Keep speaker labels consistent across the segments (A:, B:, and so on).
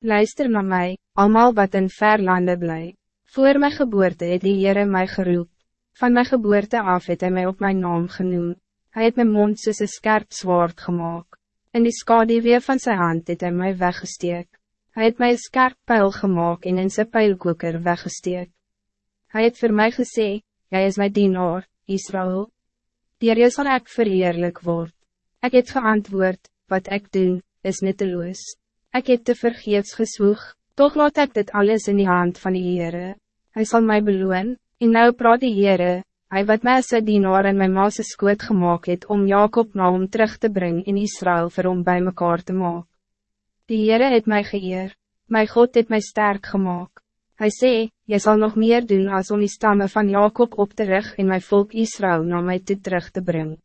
A: Luister naar mij, allemaal wat in ver landen blij. Voor mijn geboorte het die Heere mij geroep. Van mijn geboorte af het hij mij op mijn naam genoemd. Hij het mijn mond soos een scherp zwaard gemaakt. In die skaduwee van zijn hand het hij mij weggesteek. Hij het mij een scherp pijl gemaakt en in zijn pijlkoeker weggesteek. Hij het voor mij gesê, jij is mijn dienaar, Israël. Dier jou sal ek verheerlik word. Ek het geantwoord, wat ik doen, is nutteloos. Ik heb te vergeefs geswoeg, toch laat ik dit alles in die hand van die Heere. Hij zal mij beloon, en nou praat die Heere, hy wat my sy dienaar en my maase skoot gemaakt het om Jacob na hom terug te brengen in Israël vir hom bij mekaar te maak. Die Heere het mij geëer, my God het mij sterk gemaakt. Hij sê, jy zal nog meer doen als om die stammen van Jacob op te rug in mijn volk Israël naar mij toe terug te brengen.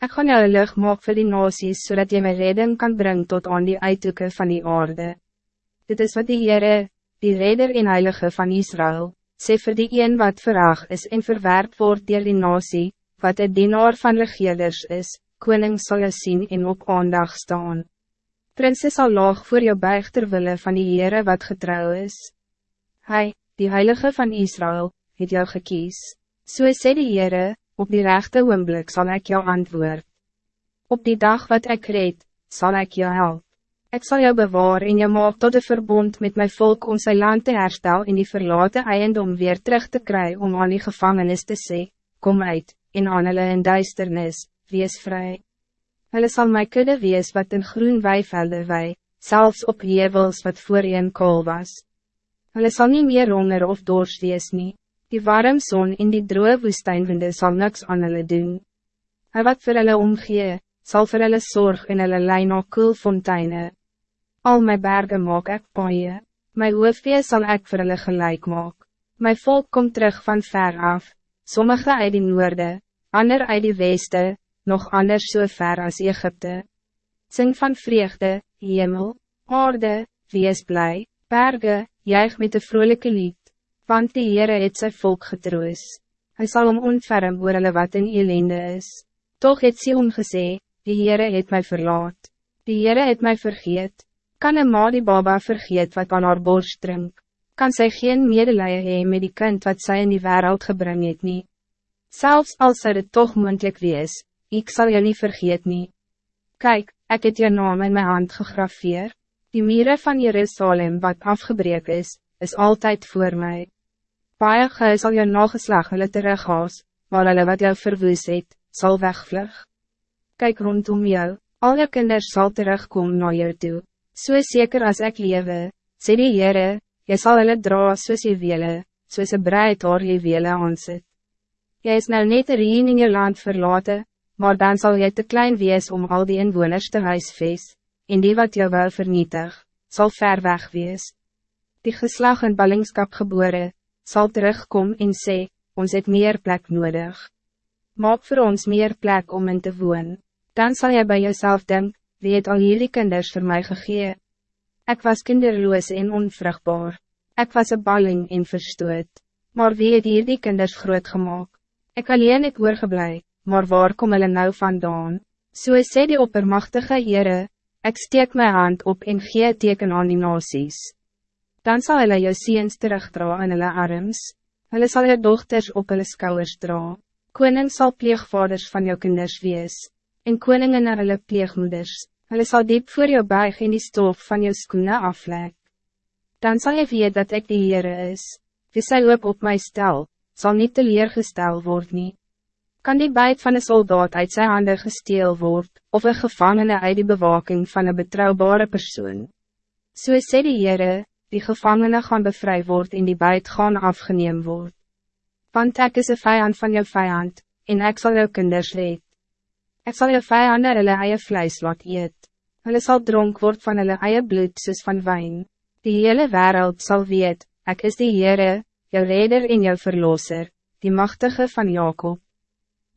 A: Ik gaan jou lucht maak vir die nasies, zodat je my redding kan brengen tot aan die uithoeken van die aarde. Dit is wat die Heere, die redder en heilige van Israël, sê vir die een wat verraag is en verwerp word dier die nasie, wat het dienaar van regeerders is, koning sal jy sien en op aandag staan. Prinses sal laag voor jou buig terwille van die Heere wat getrouw is. Hij, die heilige van Israël, het jou gekies. So sê die Heere, op die rechte oomblik zal ik jou antwoord. Op die dag wat ik red, zal ik jou helpen. Ik zal jou bewaar en je maak tot een verbond met mijn volk om zijn land te herstel en die verlaten eiendom weer terug te krijgen om aan die gevangenis te sê, kom uit, en aan hulle in duisternis, wees vrij. Hulle sal my kudde wees wat in groen weivelde wei, zelfs op hevels wat voor een kool was. Hulle sal nie meer honger of dors wees nie. Die warm zon in die droge woestijnwinde zal niks aan hulle doen. Hij wat vir hulle omgee, sal vir hulle sorg in hulle lei na koelfonteine. Al my bergen maak ek paaie, my hoofdvee sal ek vir hulle gelijk maak. My volk komt terug van ver af, sommige uit die noorde, ander uit die weste, nog anders so ver als Egypte. Sing van vreugde, hemel, aarde, wees blij, bergen, juig met de vrolijke lied want die Heere het sy volk getroos. Hij zal om ontferm oor hulle wat in ellende is. Toch het Sion gesê, die Heere het mij verlaat. Die Heere het mij vergeet. Kan een ma die baba vergeet wat aan haar borst drink? Kan zij geen medelijden hee met die kind wat zij in die wereld gebring het nie? Zelfs als zij het toch moeilijk wees, ik zal je niet vergeet nie. Kijk, ik het je naam in mijn hand gegrafeerd. Die mieren van Jerusalem wat afgebreken is, is altijd voor mij. Paie gij sal jou nageslag hulle terughaas, maar hulle wat jou verwoes het, sal wegvlug. Kijk rondom jou, al jou kinders sal terugkom na jou toe. So zeker als ik lewe, sê die Heere, jy sal hulle dra soos jy wele, soos een breid haar jy wele aansit. Jy is nou net een in je land verlaten, maar dan zal jy te klein wees om al die inwoners te huisves, en die wat jou wel vernietig, zal ver weg wees. Die geslag in ballingskap geboren, zal terugkomen en sê, ons het meer plek nodig. Maak voor ons meer plek om in te woon. Dan zal je bij jezelf denken, wie het al jullie kinders voor mij gegee. Ik was kinderloos en onvruchtbaar. Ik was een balling en verstoot. Maar wie het hier die kinders groot gemaakt? Ik alleen het oorgeblij, maar waar kom hulle nou vandaan? So sê die oppermachtige Heere, ik steek mijn hand op en gee teken aan die nasies dan zal hulle jou seens terugdra in hulle arms, hulle sal jou dochters op hulle skouwers dra, koning sal pleegvaders van jou kinders wees, en koningen naar hulle pleegmoeders, hulle sal diep voor jou buig in die stof van jou skoene aflek. Dan zal je weet dat ik de Heere is, wie sy hoop op mij stel, zal niet teleergestel worden. nie. Kan die bijt van een soldaat uit zijn handen gesteel worden, of een gevangene uit die bewaking van een betrouwbare persoon? So sê die Heere, die gevangenen gaan bevrijd worden en die buit gaan afgeneem word. Want ek is een vijand van jou vijand, en ik zal jou kinders red. Ek sal jou vijanden hulle eie vlees laat eet. Hulle sal dronk word van hulle eie bloed soos van wijn. Die hele wereld zal weet, ik is die Heere, jou redder en jou verlosser, die machtige van Jacob.